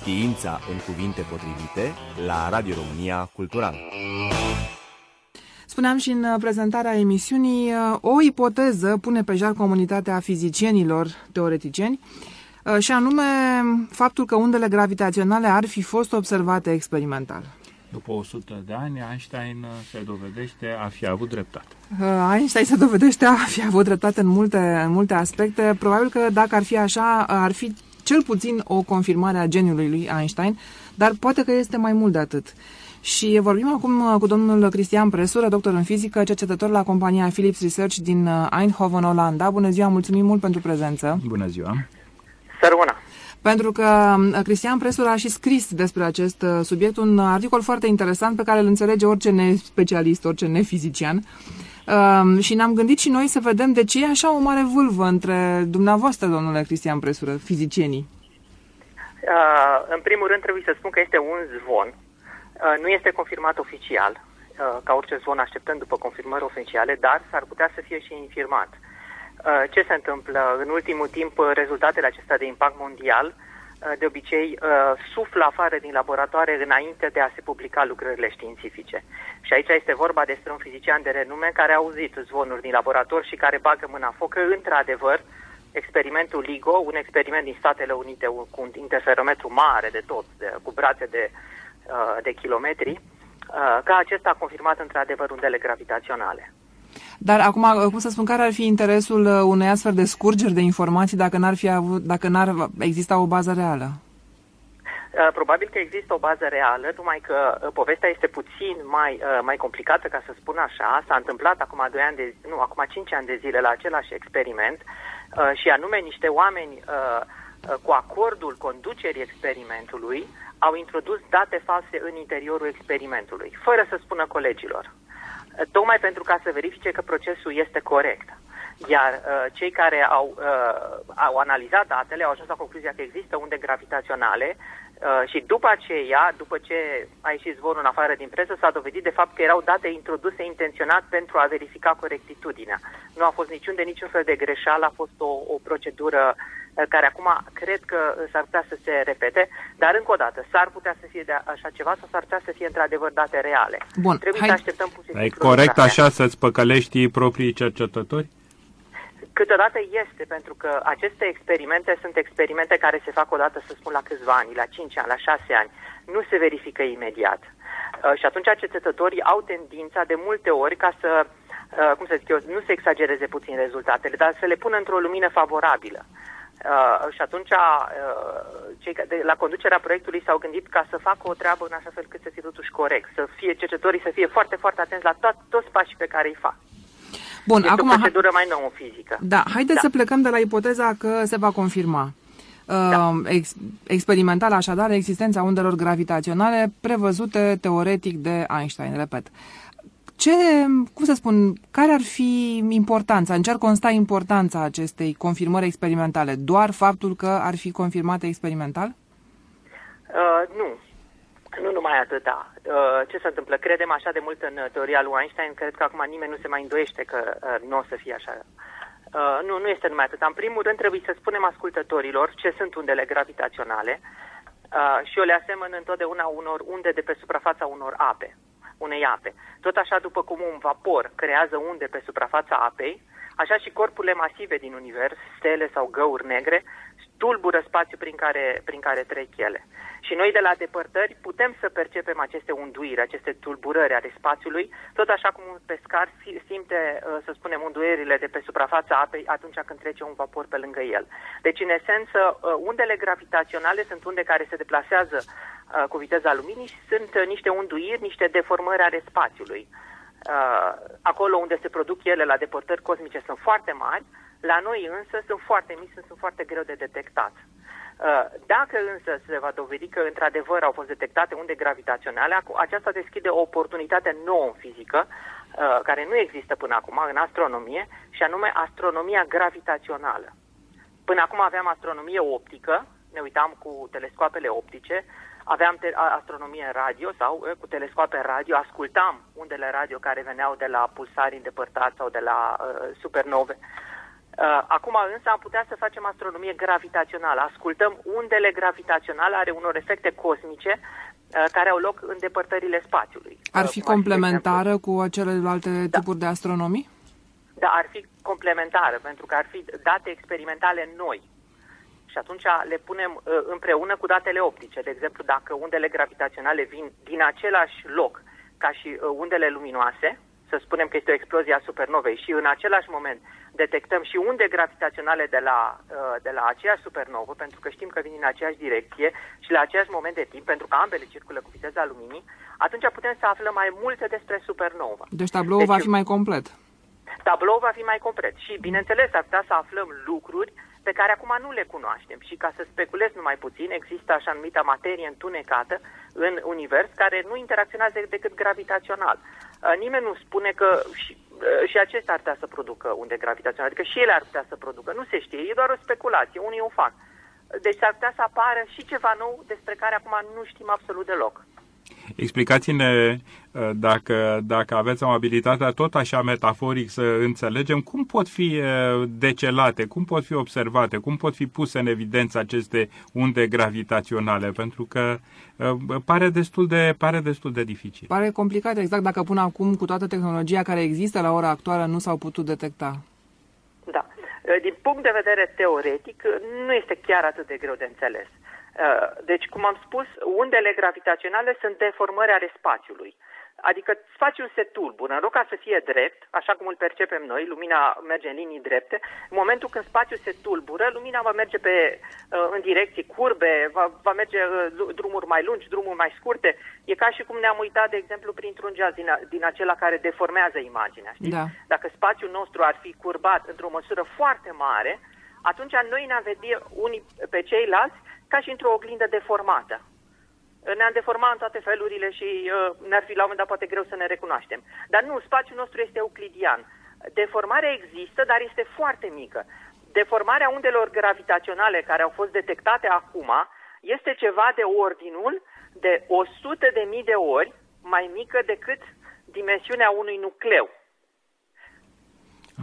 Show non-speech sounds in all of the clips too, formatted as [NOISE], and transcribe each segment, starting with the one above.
Știința în cuvinte potrivite la Radio România Cultural. Spuneam și în prezentarea emisiunii, o ipoteză pune pe jar comunitatea fizicienilor teoreticieni, și anume faptul că undele gravitaționale ar fi fost observate experimental. După 100 de ani, Einstein se dovedește a fi avut dreptate. Einstein se dovedește a fi avut dreptate în multe, în multe aspecte. Probabil că dacă ar fi așa, ar fi cel puțin o confirmare a geniului lui Einstein, dar poate că este mai mult de atât. Și vorbim acum cu domnul Cristian Presură, doctor în fizică, cercetător la compania Philips Research din Eindhoven, Olanda. Bună ziua, mulțumim mult pentru prezență. Bună ziua. Sărmâna. Pentru că Cristian Presura a și scris despre acest subiect un articol foarte interesant pe care îl înțelege orice nespecialist, orice nefizician. Uh, și ne-am gândit și noi să vedem de ce e așa o mare vâlvă între dumneavoastră, domnule Cristian Presură, fizicienii. Uh, în primul rând trebuie să spun că este un zvon. Uh, nu este confirmat oficial, uh, ca orice zvon așteptând după confirmări oficiale, dar s-ar putea să fie și infirmat. Uh, ce se întâmplă? În ultimul timp, rezultatele acestea de impact mondial uh, de obicei uh, suflă afară din laboratoare înainte de a se publica lucrările științifice. Și aici este vorba despre un fizician de renume care a auzit zvonuri din laborator și care bagă mâna foc că, într-adevăr, experimentul LIGO, un experiment din Statele Unite cu un interferometru mare de tot, de, cu brațe de, de kilometri, că acesta a confirmat într-adevăr undele gravitaționale. Dar acum, cum să spun, care ar fi interesul uh, unei astfel de scurgeri de informații dacă n-ar, fi avut, dacă n-ar exista o bază reală? Uh, probabil că există o bază reală, numai că uh, povestea este puțin mai, mai complicată, ca să spun așa. S-a întâmplat acum 2 ani de, nu, acum 5 ani de zile la același experiment și anume niște oameni cu acordul conducerii experimentului au introdus date false în interiorul experimentului, fără să spună colegilor tocmai pentru ca să verifice că procesul este corect. Iar uh, cei care au, uh, au analizat datele au ajuns la concluzia că există unde gravitaționale uh, și după aceea, după ce a ieșit zvorul în afară din presă, s-a dovedit de fapt că erau date introduse intenționat pentru a verifica corectitudinea. Nu a fost niciun de niciun fel de greșeală, a fost o, o procedură uh, care acum cred că s-ar putea să se repete, dar încă o dată, s-ar putea să fie de așa ceva sau s-ar putea să fie într-adevăr date reale. Bun, Trebuie hai... să așteptăm puțin. E corect așa să-ți păcălești proprii cercetători? Câteodată este, pentru că aceste experimente sunt experimente care se fac odată, să spun, la câțiva ani, la 5 ani, la 6 ani. Nu se verifică imediat. Uh, și atunci cercetătorii au tendința de multe ori ca să, uh, cum să zic eu, nu se exagereze puțin rezultatele, dar să le pună într-o lumină favorabilă. Uh, și atunci uh, cei de, la conducerea proiectului s-au gândit ca să facă o treabă în așa fel cât să fie totuși corect, să fie cercetătorii să fie foarte, foarte atenți la to- toți pașii pe care îi fac. Bun, este acum, o procedură mai nouă în fizică. Da, haideți Da. să plecăm de la ipoteza că se va confirma. Da. Ex, experimental, așadar, existența undelor gravitaționale prevăzute teoretic de Einstein, repet. Ce, cum să spun, care ar fi importanța, în ce ar consta importanța acestei confirmări experimentale? Doar faptul că ar fi confirmate experimental? Uh, nu. Nu numai atâta. Uh, ce se întâmplă? Credem așa de mult în uh, teoria lui Einstein, cred că acum nimeni nu se mai îndoiește că uh, nu o să fie așa. Uh, nu, nu este numai atâta. În primul rând trebuie să spunem ascultătorilor ce sunt undele gravitaționale uh, și eu le asemăn întotdeauna unor unde de pe suprafața unor ape, unei ape. Tot așa după cum un vapor creează unde pe suprafața apei, așa și corpurile masive din univers, stele sau găuri negre, tulbură spațiul prin care, prin care trec ele. Și noi de la depărtări putem să percepem aceste unduiri, aceste tulburări ale spațiului, tot așa cum un pescar si- simte, uh, să spunem, unduierile de pe suprafața apei atunci când trece un vapor pe lângă el. Deci, în esență, uh, undele gravitaționale sunt unde care se deplasează uh, cu viteza luminii și sunt uh, niște unduiri, niște deformări ale spațiului. Uh, acolo unde se produc ele la depărtări cosmice sunt foarte mari, la noi însă sunt foarte mici, sunt foarte greu de detectat. Uh, Dacă însă se va dovedi că într-adevăr au fost detectate unde gravitaționale, acu- aceasta deschide o oportunitate nouă în fizică, uh, care nu există până acum în astronomie, și anume astronomia gravitațională. Până acum aveam astronomie optică, ne uitam cu telescoapele optice, aveam te- a- astronomie în radio sau e, cu telescoape radio, ascultam undele radio care veneau de la pulsari îndepărtați sau de la uh, supernove. Uh, acum însă am putea să facem astronomie gravitațională. Ascultăm undele gravitaționale ale unor efecte cosmice uh, care au loc în depărtările spațiului. Ar Uh, fi cum ar complementară de exemplu- cu celelalte Da. tipuri de astronomii? Da, ar fi complementară, pentru că ar fi date experimentale noi. Și atunci le punem uh, împreună cu datele optice. De exemplu, dacă undele gravitaționale vin din același loc ca și uh, undele luminoase, să spunem că este o explozie a supernovei și în același moment detectăm și unde gravitaționale de la, uh, de la aceeași supernovă, pentru că știm că vin în aceeași direcție și la același moment de timp, pentru că ambele circulă cu viteza luminii, atunci putem să aflăm mai multe despre supernovă. Deci tabloul Deci- va fi mai complet. Tablou va fi mai complet și, bineînțeles, ar putea să aflăm lucruri pe care acum nu le cunoaștem. Și ca să speculez numai puțin, există așa numită materie întunecată în univers care nu interacționează decât gravitațional. Uh, Nimeni nu spune că și, uh, și acestea ar putea să producă unde gravitaționale, adică și ele ar putea să producă. Nu se știe, e doar o speculație, unii o fac. Deci ar putea să apară și ceva nou despre care acum nu știm absolut deloc. Explicați-ne, uh, dacă, dacă aveți amabilitatea tot așa metaforic să înțelegem, cum pot fi uh, decelate, cum pot fi observate, cum pot fi puse în evidență aceste unde gravitaționale, pentru că uh, pare destul de, pare destul de dificil. Pare complicat exact dacă până acum, cu toată tehnologia care există la ora actuală, nu s-au putut detecta. Da. Din punct de vedere teoretic, nu este chiar atât de greu de înțeles. Deci, cum am spus, undele gravitaționale sunt deformări ale spațiului. Adică spațiul se tulbură. În loc ca să fie drept, așa cum îl percepem noi, lumina merge în linii drepte, în momentul când spațiul se tulbură, lumina va merge pe, uh, în direcții curbe, va, va merge uh, drumuri mai lungi, drumuri mai scurte. E ca și cum ne-am uitat, de exemplu, printr-un geaz din, a- din acela care deformează imaginea. Știi? Da. Dacă spațiul nostru ar fi curbat într-o măsură foarte mare, atunci noi ne-am vedea unii pe ceilalți ca și într-o oglindă deformată. Ne-am deformat în toate felurile și uh, ne-ar fi la un moment dat poate greu să ne recunoaștem. Dar nu, spațiul nostru este euclidian. Deformarea există, dar este foarte mică. Deformarea undelor gravitaționale care au fost detectate acum este ceva de ordinul de 100 de mii de ori mai mică decât dimensiunea unui nucleu.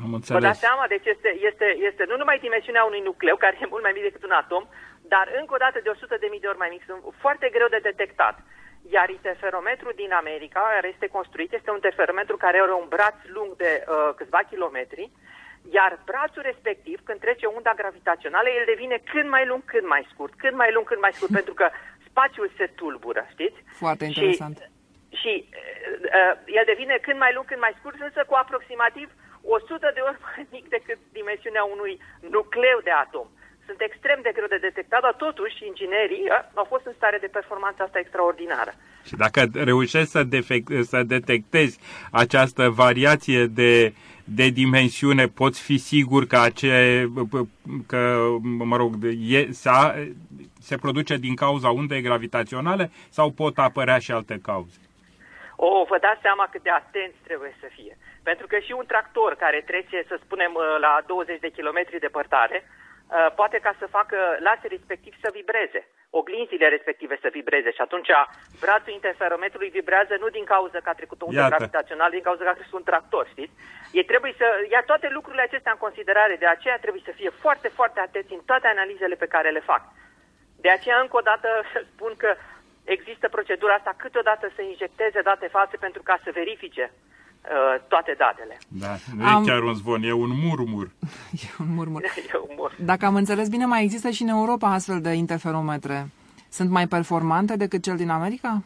Am Vă înțeles. dați seama? Deci este, este, este nu numai dimensiunea unui nucleu, care e mult mai mic decât un atom, dar încă o dată de 100 de mii de ori mai mic. Sunt foarte greu de detectat. Iar interferometrul din America, care este construit, este un interferometru care are un braț lung de uh, câțiva kilometri, iar brațul respectiv, când trece unda gravitațională, el devine cât mai lung, cât mai scurt, cât mai lung, cât mai scurt, [LAUGHS] pentru că spațiul se tulbură, știți? Foarte interesant. Și, și uh, el devine când mai lung, când mai scurt, însă cu aproximativ 100 de ori mai mic decât dimensiunea unui nucleu de atom. Sunt extrem de greu de detectat, dar totuși inginerii uh, au fost în stare de performanță asta extraordinară. Și dacă reușești să, defect, să detectezi această variație de, de dimensiune, poți fi sigur că, ace, că mă rog, e, se, se produce din cauza undei gravitaționale sau pot apărea și alte cauze? O, vă dați seama cât de atenți trebuie să fie. Pentru că și un tractor care trece, să spunem, la 20 de kilometri departare, poate ca să facă laser respectiv să vibreze, oglinzile respective să vibreze și atunci brațul interferometrului vibrează nu din cauza că a trecut o undă Iată. gravitațională, din cauza că a trecut un tractor, știți? Ei trebuie să ia toate lucrurile acestea în considerare, de aceea trebuie să fie foarte, foarte atenți în toate analizele pe care le fac. De aceea, încă o dată, [LAUGHS] spun că există procedura asta câteodată să injecteze date false pentru ca să verifice uh, toate datele. Da, nu Am- e chiar un zvon, e un murmur. [LAUGHS] E un murmur. [LAUGHS] E umor. Dacă am înțeles bine, mai există și în Europa astfel de interferometre. Sunt mai performante decât cel din America?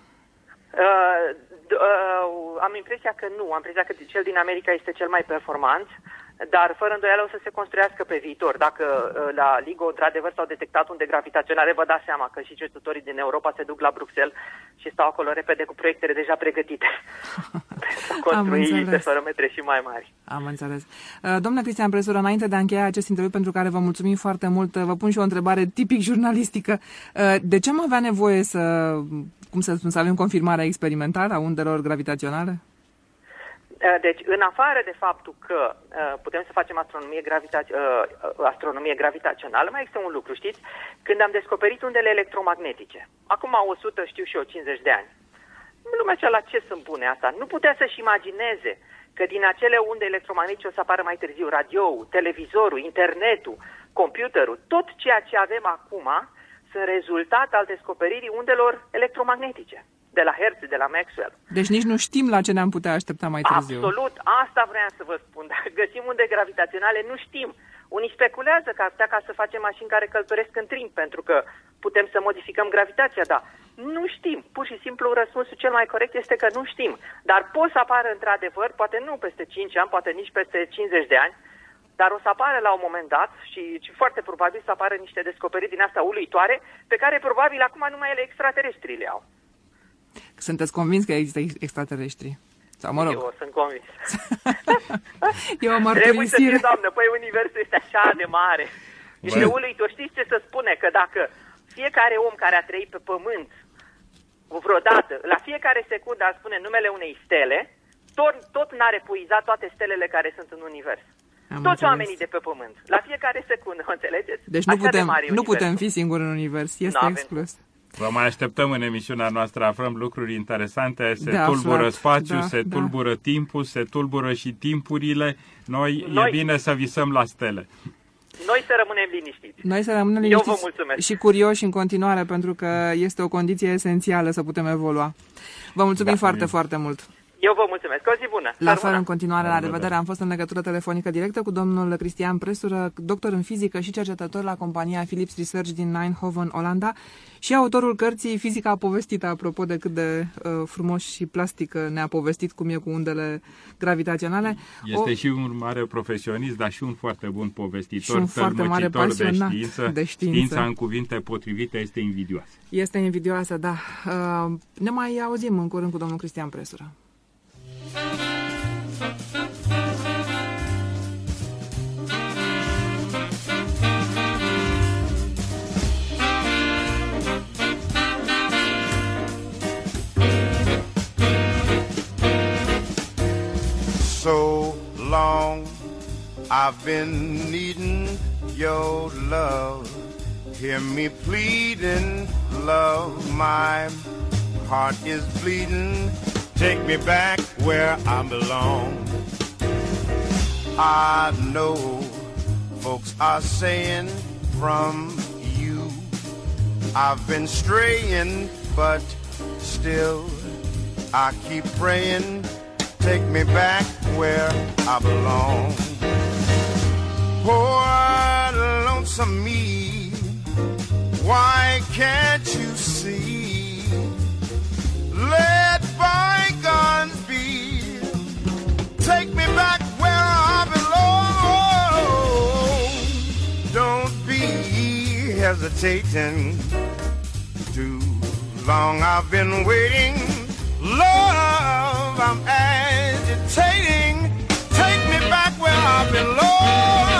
Uh, d- uh, am impresia că nu. Am impresia că cel din America este cel mai performant, dar fără îndoială o să se construiască pe viitor. Dacă uh, la LIGO, într-adevăr, s-au detectat unde gravitaționale, vă dați seama că și cercetătorii din Europa se duc la Bruxelles și stau acolo repede cu proiectele deja pregătite [LAUGHS] pentru a construi înțeles. interferometre și mai mari. Am înțeles. Uh, Domnule Cristian Presură, înainte de a încheia acest interviu pentru care vă mulțumim foarte mult, uh, vă pun și o întrebare tipic jurnalistică. Uh, De ce am avea nevoie să, cum să spun, să avem confirmarea experimentală a undelor gravitaționale? Uh, Deci, în afară de faptul că uh, putem să facem astronomie, gravita- uh, uh, astronomie gravitațională, mai este un lucru, știți? Când am descoperit undele electromagnetice, acum 100, știu și eu, 50 de ani, lumea cea la ce sunt bune asta? Nu putea să-și imagineze că din acele unde electromagnetice o să apară mai târziu radioul, televizorul, internetul, computerul, tot ceea ce avem acum sunt rezultat al descoperirii undelor electromagnetice de la Hertz, de la Maxwell. Deci nici nu știm la ce ne-am putea aștepta mai târziu. Absolut, asta vreau să vă spun. Dacă găsim unde gravitaționale, nu știm. Unii speculează că ar putea ca să facem mașini care călătoresc în trim, pentru că putem să modificăm gravitația, dar nu știm. Pur și simplu răspunsul cel mai corect este că nu știm. Dar pot să apară într-adevăr, poate nu peste 5 ani, poate nici peste 50 de ani, dar o să apară la un moment dat și, și foarte probabil să apară niște descoperiri din asta uluitoare, pe care probabil acum numai ele extraterestrii le au. Sunteți convins că există extraterestri? Sau mă rog. Eu sunt convins. [LAUGHS] e o Trebuie să fie, doamnă, păi universul este așa de mare. Este uluitor. Știți ce să spune? Că dacă fiecare om care a trăit pe pământ vreodată, la fiecare secundă ar spune numele unei stele, tot, tot n-ar epuiza toate stelele care sunt în univers. Am Toți înțeles. oamenii de pe pământ. La fiecare secundă, înțelegeți? Deci nu putem, nu putem fi singuri în univers. Este exclus. Vă mai așteptăm în emisiunea noastră, aflăm lucruri interesante, se de tulbură aflat. spațiu, da, se da. tulbură timpul, se tulbură și timpurile. Noi, Noi e bine să visăm la stele. Noi să rămânem liniștiți. Noi să rămânem liniștiți Eu vă mulțumesc. și curioși în continuare, pentru că este o condiție esențială să putem evolua. Vă mulțumim da, foarte, foarte mult. Eu vă mulțumesc. O zi bună. La fel, în continuare, la revedere. Am fost în legătură telefonică directă cu domnul Cristian Presură, doctor în fizică și cercetător la compania Philips Research din Eindhoven, Olanda și autorul cărții Fizica povestită, apropo de cât de uh, frumos și plastic ne-a povestit cum e cu undele gravitaționale. Este o... și un mare profesionist, dar și un foarte bun povestitor, și un foarte mare pasionat de știință. de știință. Știința în cuvinte potrivite este invidioasă. Este invidioasă, da. Uh, ne mai auzim în curând cu domnul Cristian Presură. Long I've been needing your love. Hear me pleading, love, my heart is bleeding Take me back where I belong. I know folks are saying from you I've been straying, but still I keep praying. Take me back where I belong. Poor lonesome me, why can't you see? Let bygones be. Take me back where I belong. Don't be hesitating. Too long I've been waiting. Love, I'm Take me back where I belong.